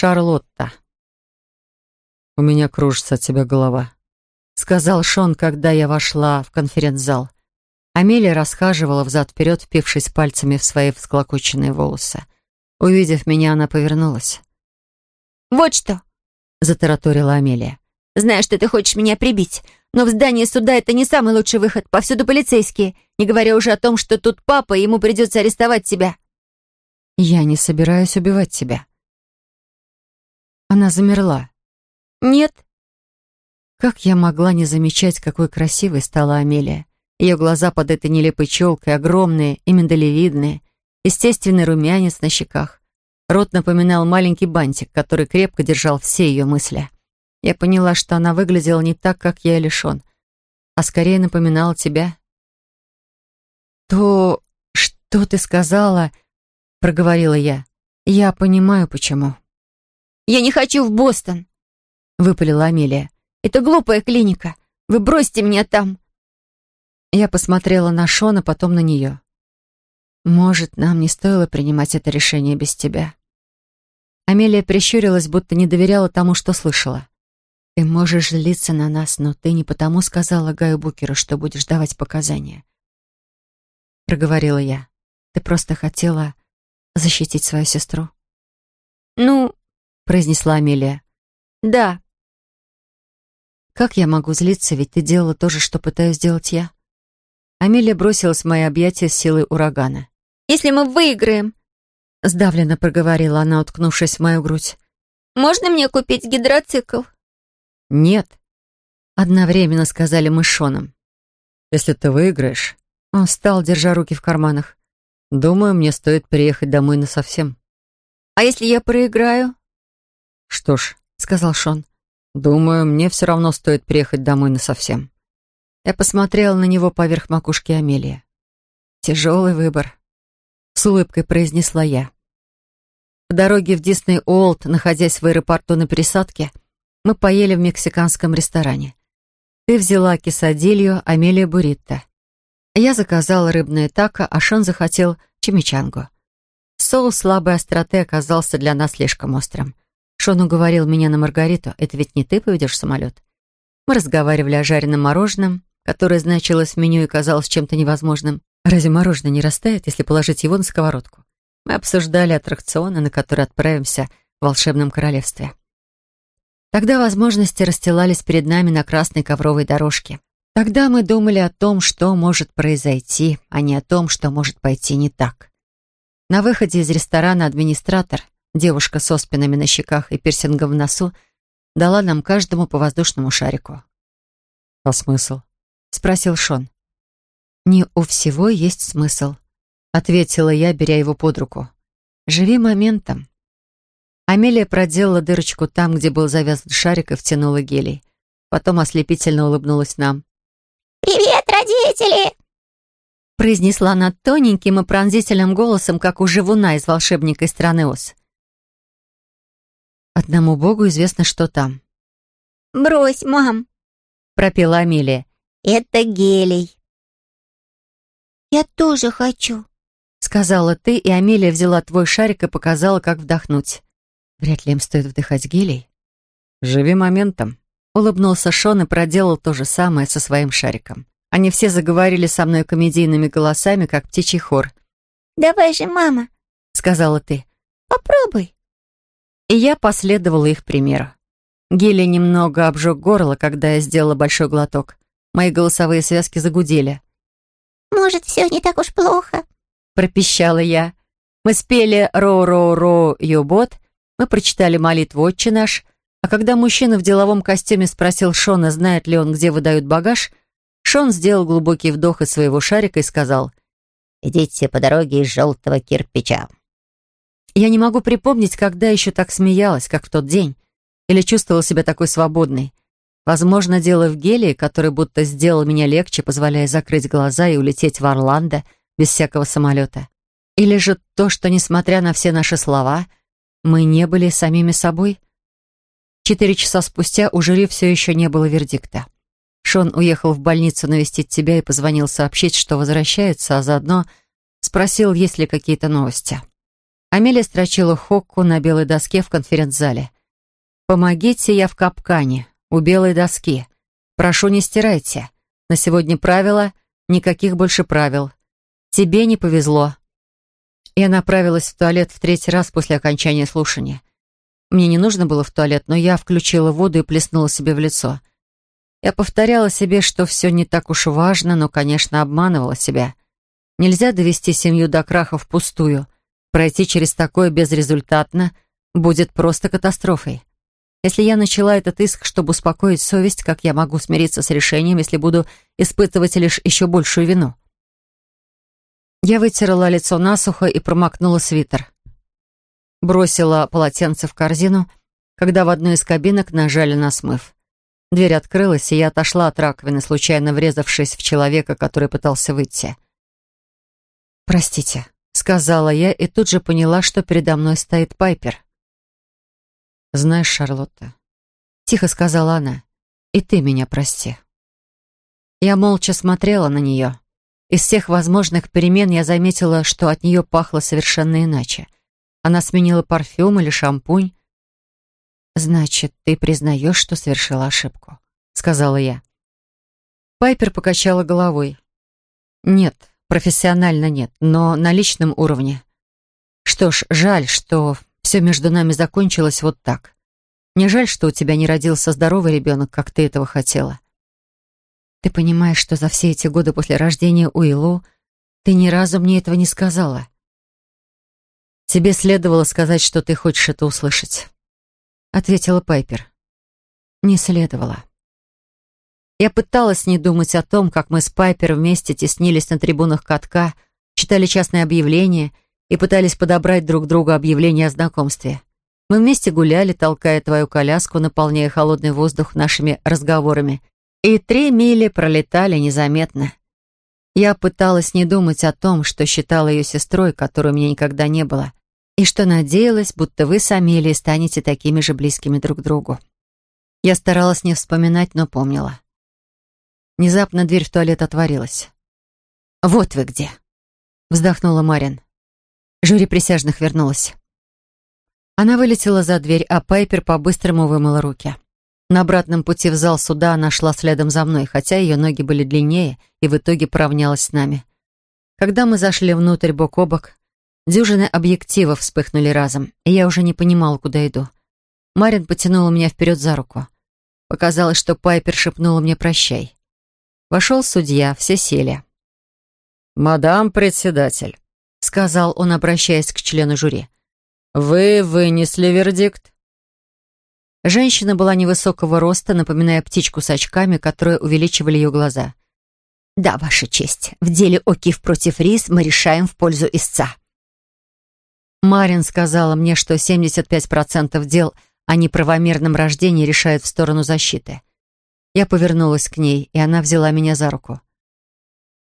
Шарлотта. «У меня кружится от тебя голова», — сказал Шон, когда я вошла в конференц-зал. Амелия расхаживала взад-вперед, впившись пальцами в свои всклокоченные волосы. Увидев меня, она повернулась. «Вот что!» — затараторила Амелия. «Знаю, что ты хочешь меня прибить, но в здании суда это не самый лучший выход. Повсюду полицейские, не говоря уже о том, что тут папа, и ему придется арестовать тебя». «Я не собираюсь убивать тебя», она замерла. «Нет». Как я могла не замечать, какой красивой стала Амелия? Ее глаза под этой нелепой челкой, огромные и миндалевидные, естественный румянец на щеках. Рот напоминал маленький бантик, который крепко держал все ее мысли. Я поняла, что она выглядела не так, как я и лишен, а скорее напоминала тебя. «То, что ты сказала, — проговорила я, — я понимаю, почему». Я не хочу в Бостон!» — выпалила Амелия. «Это глупая клиника. Вы бросьте меня там!» Я посмотрела на Шона, потом на нее. «Может, нам не стоило принимать это решение без тебя?» Амелия прищурилась, будто не доверяла тому, что слышала. «Ты можешь злиться на нас, но ты не потому сказала Гаю Букеру, что будешь давать показания». Проговорила я. «Ты просто хотела защитить свою сестру?» «Ну, произнесла Амелия. «Да». «Как я могу злиться, ведь ты делала то же, что пытаюсь сделать я?» Амелия бросилась в мои объятия с силой урагана. «Если мы выиграем», — сдавленно проговорила она, уткнувшись в мою грудь. «Можно мне купить гидроцикл?» «Нет», — одновременно сказали мы Шоном. «Если ты выиграешь...» Он встал, держа руки в карманах. «Думаю, мне стоит приехать домой насовсем». «А если я проиграю?» «Что ж», — сказал Шон, — «думаю, мне все равно стоит приехать домой насовсем». Я посмотрела на него поверх макушки Амелии. «Тяжелый выбор», — с улыбкой произнесла я. По дороге в Дисней Уолт, находясь в аэропорту на пересадке, мы поели в мексиканском ресторане. Ты взяла кисадилью Амелия Буритто. Я заказала рыбное тако, а Шон захотел чимичангу. Соус слабой остроты оказался для нас слишком острым. Шон уговорил меня на Маргариту. Это ведь не ты поведешь самолет. Мы разговаривали о жареном мороженом, которое значилось в меню и казалось чем-то невозможным. Разве мороженое не растает, если положить его на сковородку? Мы обсуждали аттракционы, на которые отправимся в волшебном королевстве. Тогда возможности расстилались перед нами на красной ковровой дорожке. Тогда мы думали о том, что может произойти, а не о том, что может пойти не так. На выходе из ресторана администратор — девушка со спинами на щеках и пирсингом в носу, дала нам каждому по воздушному шарику. «А смысл?» — спросил Шон. «Не у всего есть смысл», — ответила я, беря его под руку. «Живи моментом». Амелия проделала дырочку там, где был завязан шарик, и втянула гелий. Потом ослепительно улыбнулась нам. «Привет, родители!» произнесла она тоненьким и пронзительным голосом, как у живуна из «Волшебника из страны Оз». Одному Богу известно, что там. «Брось, мам!» — пропела Амелия. «Это гелий». «Я тоже хочу», — сказала ты, и Амелия взяла твой шарик и показала, как вдохнуть. Вряд ли им стоит вдыхать гелий. «Живи моментом», — улыбнулся Шон и проделал то же самое со своим шариком. Они все заговорили со мной комедийными голосами, как птичий хор. «Давай же, мама», — сказала ты. «Попробуй» и я последовала их примеру. Гели немного обжег горло, когда я сделала большой глоток. Мои голосовые связки загудели. «Может, все не так уж плохо?» — пропищала я. Мы спели «Роу-роу-роу, бот», мы прочитали молитву «Отче наш», а когда мужчина в деловом костюме спросил Шона, знает ли он, где выдают багаж, Шон сделал глубокий вдох из своего шарика и сказал «Идите по дороге из желтого кирпича». Я не могу припомнить, когда еще так смеялась, как в тот день, или чувствовала себя такой свободной. Возможно, дело в гелии, который будто сделал меня легче, позволяя закрыть глаза и улететь в Орландо без всякого самолета. Или же то, что, несмотря на все наши слова, мы не были самими собой? Четыре часа спустя у жюри все еще не было вердикта. Шон уехал в больницу навестить тебя и позвонил сообщить, что возвращается, а заодно спросил, есть ли какие-то новости. Амелия строчила Хокку на белой доске в конференц-зале. «Помогите, я в капкане, у белой доски. Прошу, не стирайте. На сегодня правила, никаких больше правил. Тебе не повезло». Я направилась в туалет в третий раз после окончания слушания. Мне не нужно было в туалет, но я включила воду и плеснула себе в лицо. Я повторяла себе, что все не так уж важно, но, конечно, обманывала себя. Нельзя довести семью до краха впустую — Пройти через такое безрезультатно будет просто катастрофой. Если я начала этот иск, чтобы успокоить совесть, как я могу смириться с решением, если буду испытывать лишь еще большую вину? Я вытерла лицо насухо и промокнула свитер. Бросила полотенце в корзину, когда в одну из кабинок нажали на смыв. Дверь открылась, и я отошла от раковины, случайно врезавшись в человека, который пытался выйти. «Простите», сказала я и тут же поняла, что передо мной стоит Пайпер. «Знаешь, Шарлотта», — тихо сказала она, — «и ты меня прости». Я молча смотрела на нее. Из всех возможных перемен я заметила, что от нее пахло совершенно иначе. Она сменила парфюм или шампунь. «Значит, ты признаешь, что совершила ошибку», — сказала я. Пайпер покачала головой. «Нет, Профессионально нет, но на личном уровне. Что ж, жаль, что все между нами закончилось вот так. Мне жаль, что у тебя не родился здоровый ребенок, как ты этого хотела. Ты понимаешь, что за все эти годы после рождения Уиллу ты ни разу мне этого не сказала. Тебе следовало сказать, что ты хочешь это услышать. Ответила Пайпер. Не следовало. Я пыталась не думать о том, как мы с Пайпер вместе теснились на трибунах катка, читали частные объявления и пытались подобрать друг другу объявления о знакомстве. Мы вместе гуляли, толкая твою коляску, наполняя холодный воздух нашими разговорами. И три мили пролетали незаметно. Я пыталась не думать о том, что считала ее сестрой, которой у меня никогда не было, и что надеялась, будто вы с Амелией станете такими же близкими друг другу. Я старалась не вспоминать, но помнила. Внезапно дверь в туалет отворилась. «Вот вы где!» — вздохнула Марин. Жюри присяжных вернулось. Она вылетела за дверь, а Пайпер по-быстрому вымыла руки. На обратном пути в зал суда она шла следом за мной, хотя ее ноги были длиннее и в итоге поравнялась с нами. Когда мы зашли внутрь бок о бок, дюжины объективов вспыхнули разом, и я уже не понимала, куда иду. Марин потянула меня вперед за руку. Показалось, что Пайпер шепнула мне «прощай». Вошел судья, все сели. «Мадам председатель», — сказал он, обращаясь к члену жюри, — «вы вынесли вердикт». Женщина была невысокого роста, напоминая птичку с очками, которые увеличивали ее глаза. «Да, Ваша честь, в деле Окиф против Рис мы решаем в пользу истца». Марин сказала мне, что 75% дел о неправомерном рождении решают в сторону защиты. Я повернулась к ней, и она взяла меня за руку.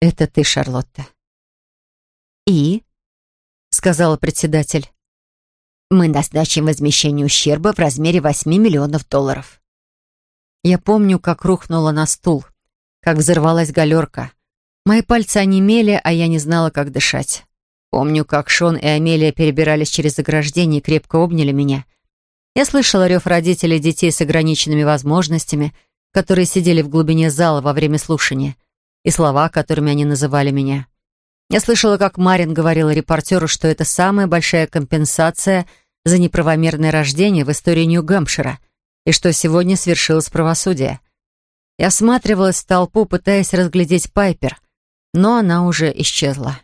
«Это ты, Шарлотта». «И?» — сказала председатель. «Мы назначим возмещение ущерба в размере 8 миллионов долларов». Я помню, как рухнула на стул, как взорвалась галерка. Мои пальцы онемели, а я не знала, как дышать. Помню, как Шон и Амелия перебирались через ограждение и крепко обняли меня. Я слышала рев родителей детей с ограниченными возможностями — которые сидели в глубине зала во время слушания, и слова, которыми они называли меня. Я слышала, как Марин говорила репортеру, что это самая большая компенсация за неправомерное рождение в истории Нью-Гэмпшира, и что сегодня свершилось правосудие. Я всматривалась в толпу, пытаясь разглядеть Пайпер, но она уже исчезла.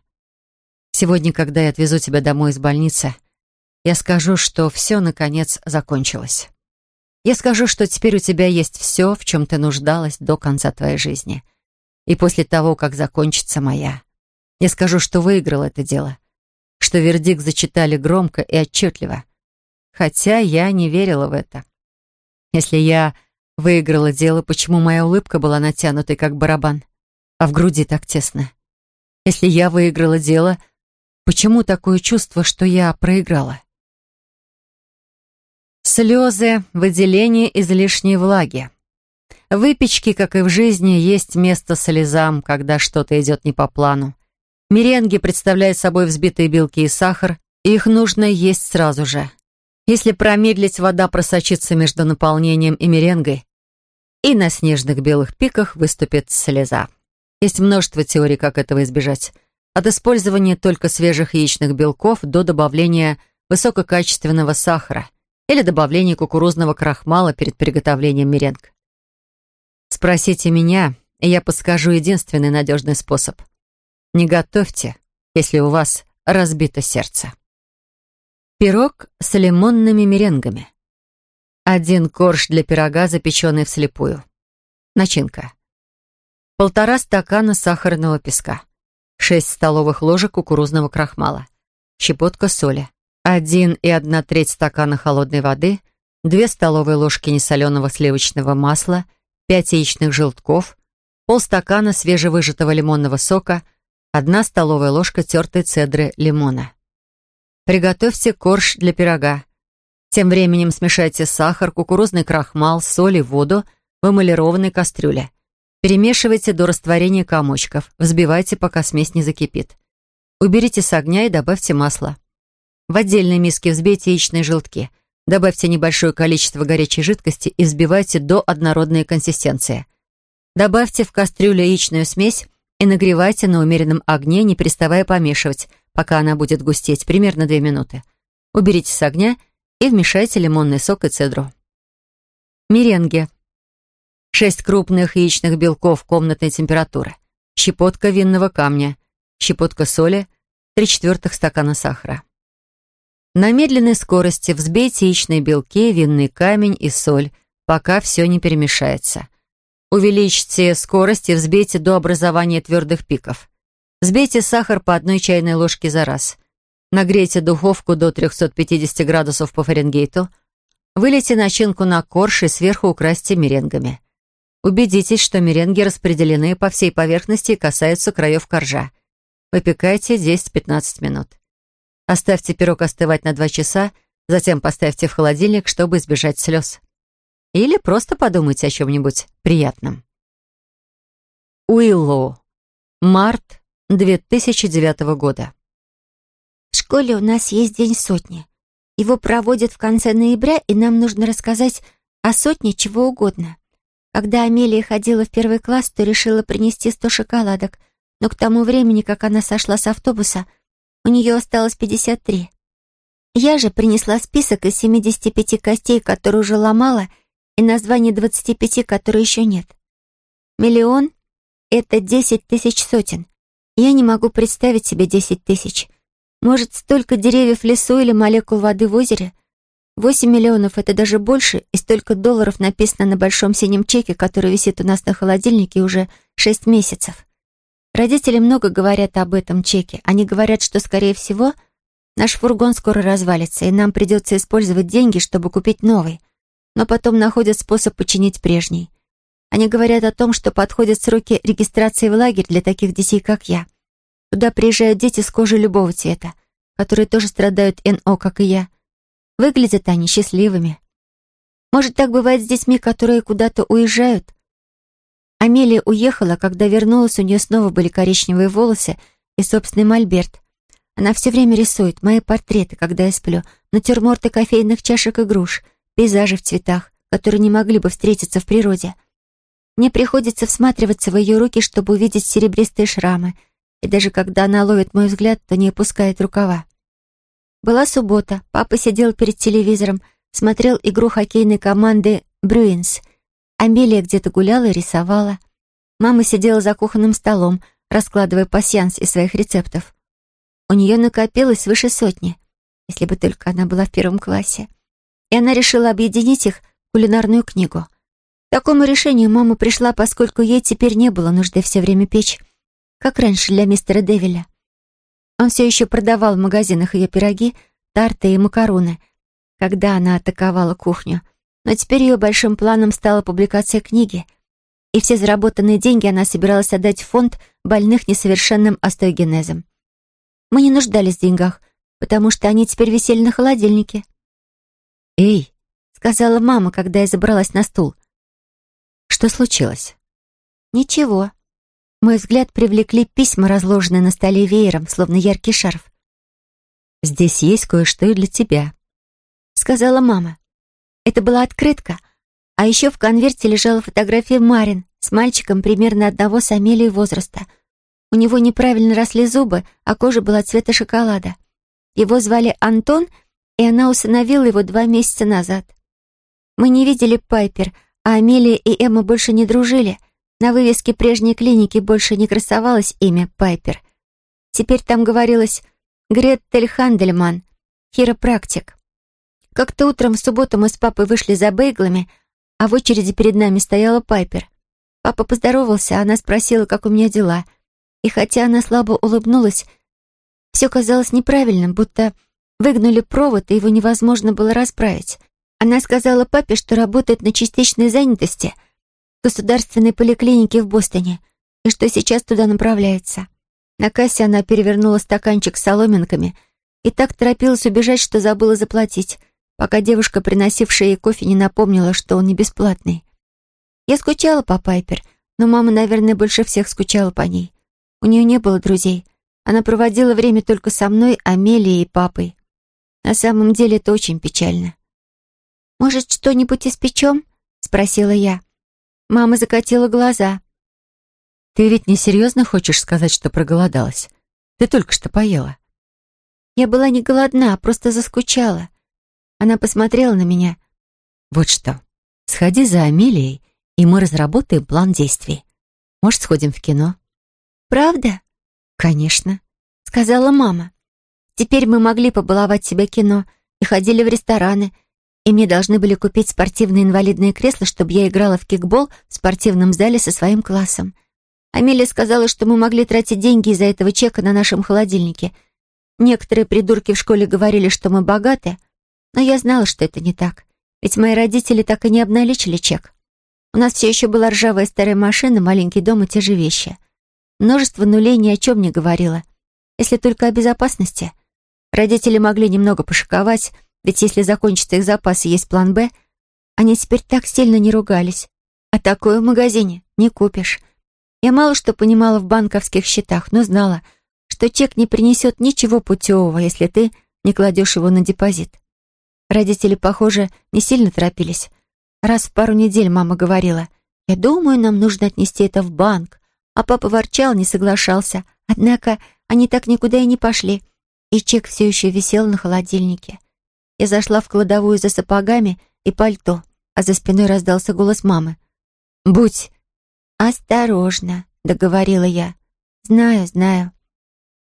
Сегодня, когда я отвезу тебя домой из больницы, я скажу, что все, наконец, закончилось. Я скажу, что теперь у тебя есть все, в чем ты нуждалась до конца твоей жизни. И после того, как закончится моя. Я скажу, что выиграл это дело. Что вердикт зачитали громко и отчетливо. Хотя я не верила в это. Если я выиграла дело, почему моя улыбка была натянутой, как барабан, а в груди так тесно? Если я выиграла дело, почему такое чувство, что я проиграла? Слезы, выделение излишней влаги. В выпечке, как и в жизни, есть место слезам, когда что-то идет не по плану. Меренги представляют собой взбитые белки и сахар, и их нужно есть сразу же. Если промедлить, вода просочится между наполнением и меренгой, и на снежных белых пиках выступит слеза. Есть множество теорий, как этого избежать. От использования только свежих яичных белков до добавления высококачественного сахара – или добавление кукурузного крахмала перед приготовлением меренг. Спросите меня, и я подскажу единственный надежный способ. Не готовьте, если у вас разбито сердце. Пирог с лимонными меренгами. Один корж для пирога, запеченный вслепую. Начинка. Полтора стакана сахарного песка. Шесть столовых ложек кукурузного крахмала. Щепотка соли. Один и одна треть стакана холодной воды, две столовые ложки несоленого сливочного масла, пять яичных желтков, полстакана свежевыжатого лимонного сока, одна столовая ложка тертой цедры лимона. Приготовьте корж для пирога. Тем временем смешайте сахар, кукурузный крахмал, соль и воду в эмалированной кастрюле. Перемешивайте до растворения комочков, взбивайте, пока смесь не закипит. Уберите с огня и добавьте масло. В отдельной миске взбейте яичные желтки. Добавьте небольшое количество горячей жидкости и взбивайте до однородной консистенции. Добавьте в кастрюлю яичную смесь и нагревайте на умеренном огне, не переставая помешивать, пока она будет густеть, примерно 2 минуты. Уберите с огня и вмешайте лимонный сок и цедру. Меренге. 6 крупных яичных белков комнатной температуры, щепотка винного камня, щепотка соли, 3 четвертых стакана сахара. На медленной скорости взбейте яичные белки, винный камень и соль, пока все не перемешается. Увеличьте скорость и взбейте до образования твердых пиков. Взбейте сахар по одной чайной ложке за раз. Нагрейте духовку до 350 градусов по Фаренгейту. Вылейте начинку на корж и сверху украсьте меренгами. Убедитесь, что меренги распределены по всей поверхности и касаются краев коржа. Выпекайте 10-15 минут. Оставьте пирог остывать на два часа, затем поставьте в холодильник, чтобы избежать слез. Или просто подумайте о чем-нибудь приятном. Уиллоу. Март 2009 года. В школе у нас есть день сотни. Его проводят в конце ноября, и нам нужно рассказать о сотне чего угодно. Когда Амелия ходила в первый класс, то решила принести сто шоколадок, но к тому времени, как она сошла с автобуса, у нее осталось 53. Я же принесла список из 75 костей, которые уже ломала, и название 25, которые еще нет. Миллион — это 10 тысяч сотен. Я не могу представить себе 10 тысяч. Может, столько деревьев в лесу или молекул воды в озере? 8 миллионов — это даже больше, и столько долларов написано на большом синем чеке, который висит у нас на холодильнике уже 6 месяцев. Родители много говорят об этом чеке. Они говорят, что, скорее всего, наш фургон скоро развалится, и нам придется использовать деньги, чтобы купить новый. Но потом находят способ починить прежний. Они говорят о том, что подходят сроки регистрации в лагерь для таких детей, как я. Туда приезжают дети с кожи любого цвета, которые тоже страдают НО, как и я. Выглядят они счастливыми. Может, так бывает с детьми, которые куда-то уезжают, Амелия уехала, когда вернулась, у нее снова были коричневые волосы и собственный мольберт. Она все время рисует мои портреты, когда я сплю, натюрморты кофейных чашек и груш, пейзажи в цветах, которые не могли бы встретиться в природе. Мне приходится всматриваться в ее руки, чтобы увидеть серебристые шрамы, и даже когда она ловит мой взгляд, то не опускает рукава. Была суббота, папа сидел перед телевизором, смотрел игру хоккейной команды «Брюинс», Амелия где-то гуляла и рисовала. Мама сидела за кухонным столом, раскладывая пасьянс из своих рецептов. У нее накопилось свыше сотни, если бы только она была в первом классе. И она решила объединить их в кулинарную книгу. К такому решению мама пришла, поскольку ей теперь не было нужды все время печь, как раньше для мистера Девиля. Он все еще продавал в магазинах ее пироги, тарты и макароны, когда она атаковала кухню — но теперь ее большим планом стала публикация книги, и все заработанные деньги она собиралась отдать в фонд больных несовершенным остеогенезом. Мы не нуждались в деньгах, потому что они теперь висели на холодильнике. «Эй!» — сказала мама, когда я забралась на стул. «Что случилось?» «Ничего». Мой взгляд привлекли письма, разложенные на столе веером, словно яркий шарф. «Здесь есть кое-что и для тебя», — сказала мама. Это была открытка. А еще в конверте лежала фотография Марин с мальчиком примерно одного с Амелией возраста. У него неправильно росли зубы, а кожа была цвета шоколада. Его звали Антон, и она усыновила его два месяца назад. Мы не видели Пайпер, а Амелия и Эмма больше не дружили. На вывеске прежней клиники больше не красовалось имя Пайпер. Теперь там говорилось «Греттель Хандельман, хиропрактик». Как-то утром в субботу мы с папой вышли за бейглами, а в очереди перед нами стояла Пайпер. Папа поздоровался, она спросила, как у меня дела. И хотя она слабо улыбнулась, все казалось неправильным, будто выгнули провод, и его невозможно было расправить. Она сказала папе, что работает на частичной занятости в государственной поликлинике в Бостоне и что сейчас туда направляется. На кассе она перевернула стаканчик с соломинками и так торопилась убежать, что забыла заплатить пока девушка, приносившая ей кофе, не напомнила, что он не бесплатный. Я скучала по Пайпер, но мама, наверное, больше всех скучала по ней. У нее не было друзей. Она проводила время только со мной, Амелией и папой. На самом деле это очень печально. «Может, что-нибудь испечем?» — спросила я. Мама закатила глаза. «Ты ведь не серьезно хочешь сказать, что проголодалась? Ты только что поела». Я была не голодна, а просто заскучала. Она посмотрела на меня. «Вот что, сходи за Амелией, и мы разработаем план действий. Может, сходим в кино?» «Правда?» «Конечно», — сказала мама. «Теперь мы могли побаловать себя кино и ходили в рестораны, и мне должны были купить спортивные инвалидные кресла, чтобы я играла в кикбол в спортивном зале со своим классом. Амелия сказала, что мы могли тратить деньги из-за этого чека на нашем холодильнике. Некоторые придурки в школе говорили, что мы богаты, но я знала, что это не так. Ведь мои родители так и не обналичили чек. У нас все еще была ржавая старая машина, маленький дом и те же вещи. Множество нулей ни о чем не говорило. Если только о безопасности. Родители могли немного пошиковать, ведь если закончатся их запасы, есть план «Б», они теперь так сильно не ругались. А такое в магазине не купишь. Я мало что понимала в банковских счетах, но знала, что чек не принесет ничего путевого, если ты не кладешь его на депозит. Родители, похоже, не сильно торопились. Раз в пару недель мама говорила, «Я думаю, нам нужно отнести это в банк». А папа ворчал, не соглашался. Однако они так никуда и не пошли. И чек все еще висел на холодильнике. Я зашла в кладовую за сапогами и пальто, а за спиной раздался голос мамы. «Будь осторожна», — договорила я. «Знаю, знаю».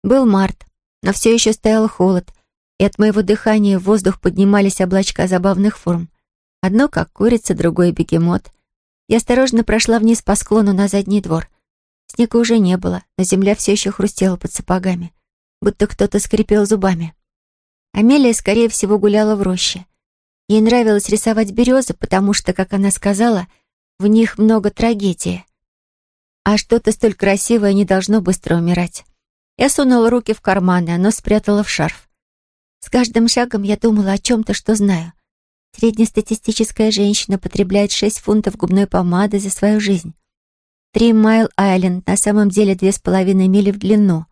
Был март, но все еще стоял холод, и от моего дыхания в воздух поднимались облачка забавных форм. Одно как курица, другое бегемот. Я осторожно прошла вниз по склону на задний двор. Снега уже не было, но земля все еще хрустела под сапогами, будто кто-то скрипел зубами. Амелия, скорее всего, гуляла в роще. Ей нравилось рисовать березы, потому что, как она сказала, в них много трагедии. А что-то столь красивое не должно быстро умирать. Я сунула руки в карманы, оно спрятала в шарф. С каждым шагом я думала о чем-то, что знаю. Среднестатистическая женщина потребляет 6 фунтов губной помады за свою жизнь. Три Майл-Айленд на самом деле две с половиной мили в длину.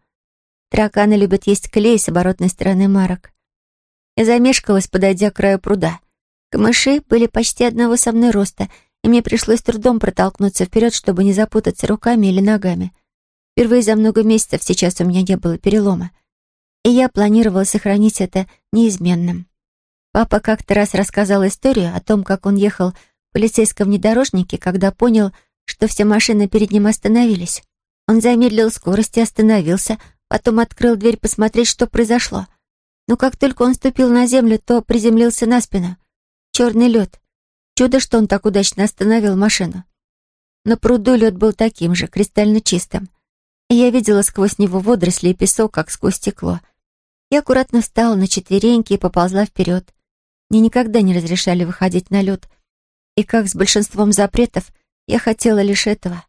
Тараканы любят есть клей с оборотной стороны марок. Я замешкалась, подойдя к краю пруда. Камыши были почти одного со мной роста, и мне пришлось трудом протолкнуться вперед, чтобы не запутаться руками или ногами. Впервые за много месяцев сейчас у меня не было перелома и я планировала сохранить это неизменным. Папа как-то раз рассказал историю о том, как он ехал в полицейском внедорожнике, когда понял, что все машины перед ним остановились. Он замедлил скорость и остановился, потом открыл дверь посмотреть, что произошло. Но как только он ступил на землю, то приземлился на спину. Черный лед. Чудо, что он так удачно остановил машину. На пруду лед был таким же, кристально чистым. И я видела сквозь него водоросли и песок, как сквозь стекло — я аккуратно встала на четвереньки и поползла вперед. Мне никогда не разрешали выходить на лед. И как с большинством запретов, я хотела лишь этого.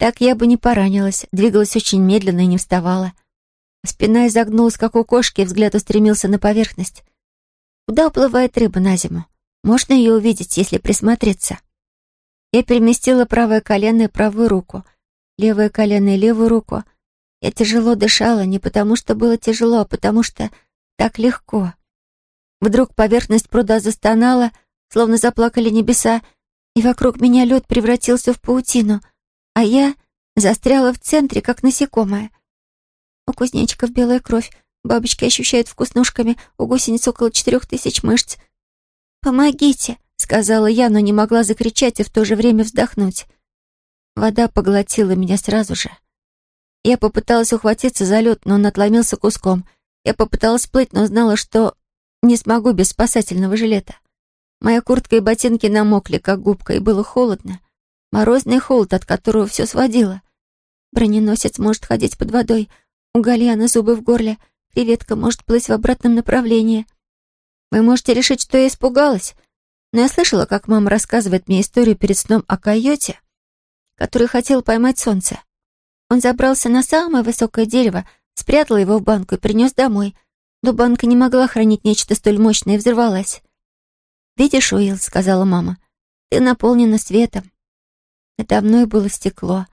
Так я бы не поранилась, двигалась очень медленно и не вставала. Спина изогнулась, как у кошки, и взгляд устремился на поверхность. Куда уплывает рыба на зиму? Можно ее увидеть, если присмотреться. Я переместила правое колено и правую руку, левое колено и левую руку — я тяжело дышала не потому, что было тяжело, а потому что так легко. Вдруг поверхность пруда застонала, словно заплакали небеса, и вокруг меня лед превратился в паутину, а я застряла в центре, как насекомое. У кузнечиков белая кровь, бабочки ощущают вкуснушками, у гусениц около четырех тысяч мышц. «Помогите!» — сказала я, но не могла закричать и в то же время вздохнуть. Вода поглотила меня сразу же. Я попыталась ухватиться за лед, но он отломился куском. Я попыталась плыть, но знала, что не смогу без спасательного жилета. Моя куртка и ботинки намокли, как губка, и было холодно. Морозный холод, от которого все сводило. Броненосец может ходить под водой. У Гальяна зубы в горле. Креветка может плыть в обратном направлении. Вы можете решить, что я испугалась. Но я слышала, как мама рассказывает мне историю перед сном о койоте, который хотел поймать солнце. Он забрался на самое высокое дерево, спрятал его в банку и принес домой. Но банка не могла хранить нечто столь мощное и взорвалась. «Видишь, Уилл», — сказала мама, — «ты наполнена светом». Надо мной было стекло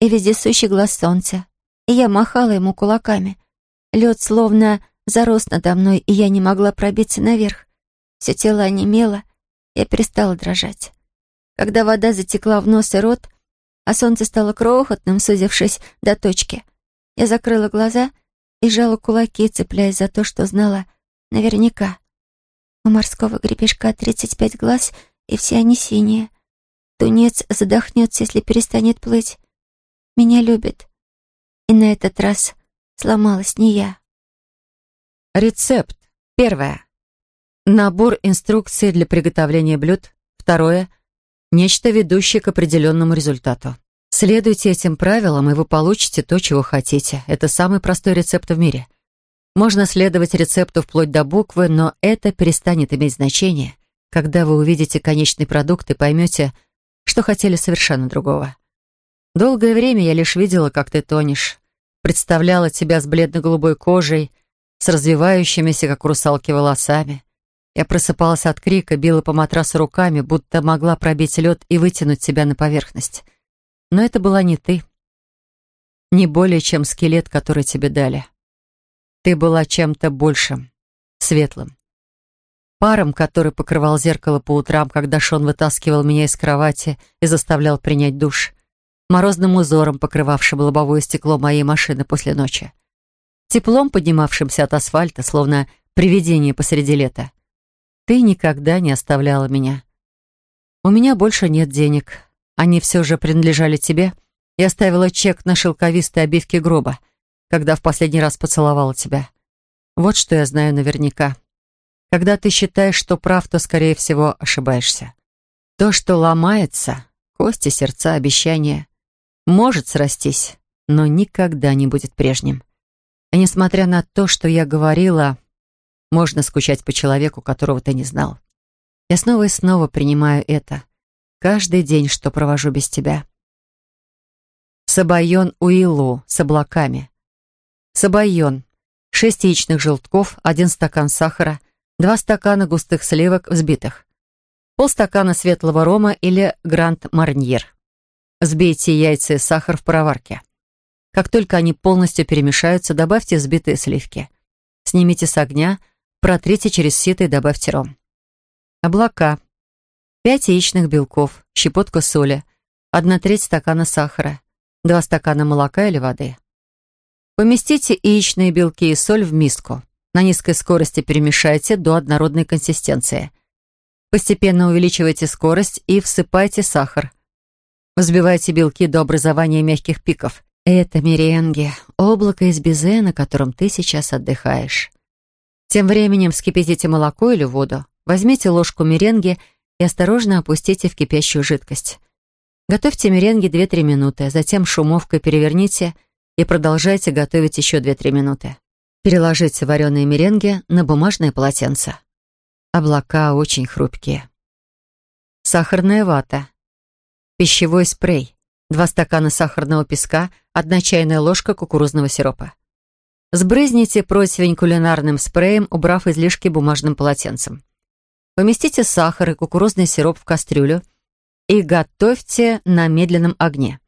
и вездесущий глаз солнца, и я махала ему кулаками. Лед словно зарос надо мной, и я не могла пробиться наверх. Все тело онемело, я перестала дрожать. Когда вода затекла в нос и рот, а солнце стало крохотным, сузившись до точки. Я закрыла глаза и сжала кулаки, цепляясь за то, что знала. Наверняка. У морского гребешка 35 глаз, и все они синие. Тунец задохнется, если перестанет плыть. Меня любит. И на этот раз сломалась не я. Рецепт. Первое. Набор инструкций для приготовления блюд. Второе нечто ведущее к определенному результату. Следуйте этим правилам, и вы получите то, чего хотите. Это самый простой рецепт в мире. Можно следовать рецепту вплоть до буквы, но это перестанет иметь значение, когда вы увидите конечный продукт и поймете, что хотели совершенно другого. Долгое время я лишь видела, как ты тонешь, представляла тебя с бледно-голубой кожей, с развивающимися, как русалки, волосами, я просыпалась от крика, била по матрасу руками, будто могла пробить лед и вытянуть себя на поверхность. Но это была не ты. Не более, чем скелет, который тебе дали. Ты была чем-то большим, светлым. Паром, который покрывал зеркало по утрам, когда Шон вытаскивал меня из кровати и заставлял принять душ. Морозным узором, покрывавшим лобовое стекло моей машины после ночи. Теплом, поднимавшимся от асфальта, словно привидение посреди лета ты никогда не оставляла меня. У меня больше нет денег. Они все же принадлежали тебе. Я оставила чек на шелковистой обивке гроба, когда в последний раз поцеловала тебя. Вот что я знаю наверняка. Когда ты считаешь, что прав, то, скорее всего, ошибаешься. То, что ломается, кости, сердца, обещания, может срастись, но никогда не будет прежним. И несмотря на то, что я говорила, можно скучать по человеку, которого ты не знал. Я снова и снова принимаю это. Каждый день, что провожу без тебя. Сабайон Уилу с облаками. Сабайон. Шесть яичных желтков, один стакан сахара, два стакана густых сливок взбитых, полстакана светлого рома или Гранд Марньер. Сбейте яйца и сахар в пароварке. Как только они полностью перемешаются, добавьте взбитые сливки. Снимите с огня, Протрите через сито и добавьте ром. Облака. Пять яичных белков, щепотка соли, одна треть стакана сахара, два стакана молока или воды. Поместите яичные белки и соль в миску. На низкой скорости перемешайте до однородной консистенции. Постепенно увеличивайте скорость и всыпайте сахар. Взбивайте белки до образования мягких пиков. Это меренги, облако из безе, на котором ты сейчас отдыхаешь. Тем временем вскипятите молоко или воду, возьмите ложку меренги и осторожно опустите в кипящую жидкость. Готовьте меренги 2-3 минуты, затем шумовкой переверните и продолжайте готовить еще 2-3 минуты. Переложите вареные меренги на бумажное полотенце. Облака очень хрупкие. Сахарная вата. Пищевой спрей. два стакана сахарного песка, одна чайная ложка кукурузного сиропа. Сбрызните противень кулинарным спреем, убрав излишки бумажным полотенцем. Поместите сахар и кукурузный сироп в кастрюлю и готовьте на медленном огне.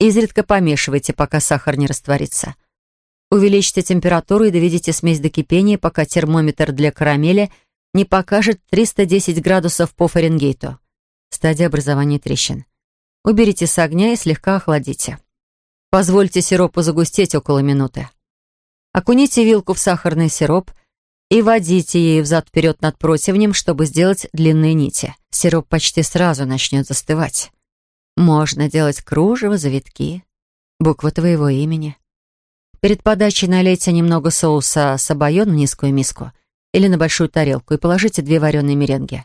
Изредка помешивайте, пока сахар не растворится. Увеличьте температуру и доведите смесь до кипения, пока термометр для карамели не покажет 310 градусов по Фаренгейту. Стадия образования трещин. Уберите с огня и слегка охладите. Позвольте сиропу загустеть около минуты. Окуните вилку в сахарный сироп и водите ею взад-вперед над противнем, чтобы сделать длинные нити. Сироп почти сразу начнет застывать. Можно делать кружево, завитки, буквы твоего имени. Перед подачей налейте немного соуса сабайон в низкую миску или на большую тарелку и положите две вареные меренги.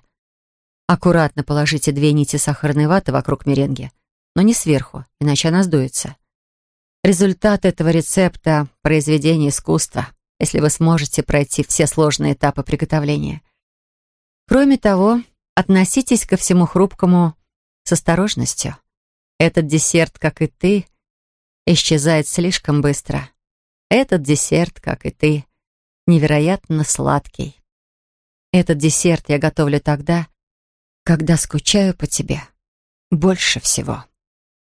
Аккуратно положите две нити сахарной ваты вокруг меренги, но не сверху, иначе она сдуется. Результат этого рецепта — произведение искусства, если вы сможете пройти все сложные этапы приготовления. Кроме того, относитесь ко всему хрупкому с осторожностью. Этот десерт, как и ты, исчезает слишком быстро. Этот десерт, как и ты, невероятно сладкий. Этот десерт я готовлю тогда, когда скучаю по тебе больше всего.